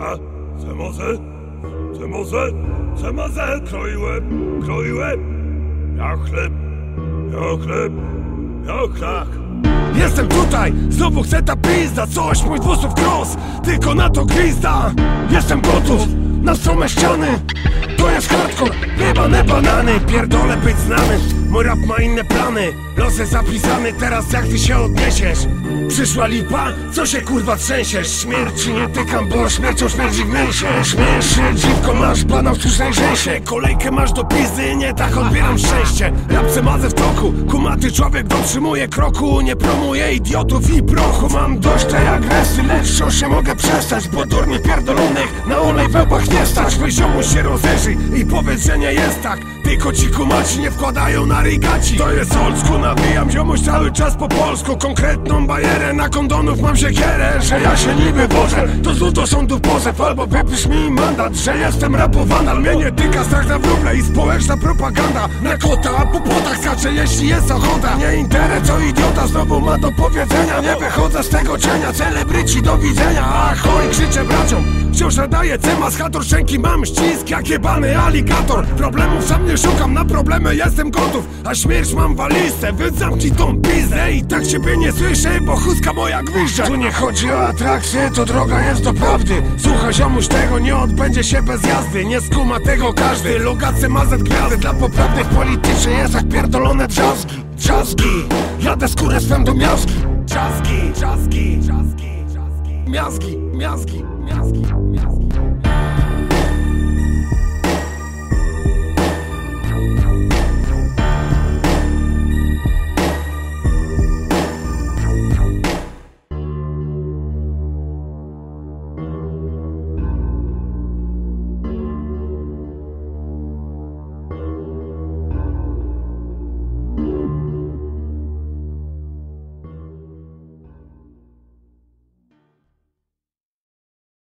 A, co może? Co może? Co może? Kroiłem, kroiłem. Ja chleb, ja chleb, ja chleb. Jestem tutaj, znowu chcę ta pizda Coś mój dwusów cross, tylko na to gwizda Jestem gotów na strome ściany To jest hardcore, banany Pierdolę być znany, mój rap ma inne plany Los jest zapisany, teraz jak ty się odniesiesz? Przyszła lipa, co się kurwa trzęsiesz? Śmierci nie tykam, bo śmiercią śmierdzi w mięsie Śmiesz się dziwko, masz bana w sztucznej rzęsie Kolejkę masz do pizdy, nie tak odbieram szczęście. Rap mazę w toku, kumaty człowiek dotrzymuje kroku. Nie promuje idiotów i prochu Mam dość tej agresji, lecz się mogę przestać Bo durni pierdolonych na olej we łbach nie stać. Weź się rozejrzyj i powiedz, że nie jest tak Так. Tylko ci kumaci nie wkładają na rigaci To jest old nawijam ziomuś cały czas po polsku. Konkretną bajerę, na kondonów mam siekierę Że ja się niby bożę, to złoto sądów pozew Albo wypisz mi mandat, że jestem rapowana Mnie nie strach na wróble i społeczna propaganda. Na kota, a po płotach skacze jeśli jest ochota. Nie interes, co idiota znowu ma do powiedzenia. Nie wychodzę z tego cienia, celebryci do widzenia. Ahoj, krzyczę braciom Wciąż nadaję cemas, chator szczęki mam ścisk jak jebany aligator. Problemów sam nie szukam, na problemy jestem gotów A śmierć mam walizę, więc zamknij tą pizdę. I tak ciebie nie słyszę, bo chuska moja gwizdza Tu nie chodzi o atrakcję, to droga jest do prawdy. Słuchaj ziomuś tego, nie odbędzie się bez jazdy Nie skuma tego każdy, logace mazet gwiazdy Dla poprawnych politycznie jest jak pierdolone drzazgi Drzazgi, jadę skórę swem do miazgi. Drzazgi, drzazgi, drzazgi, drzazgi. Miazgi, miazgi, miazgi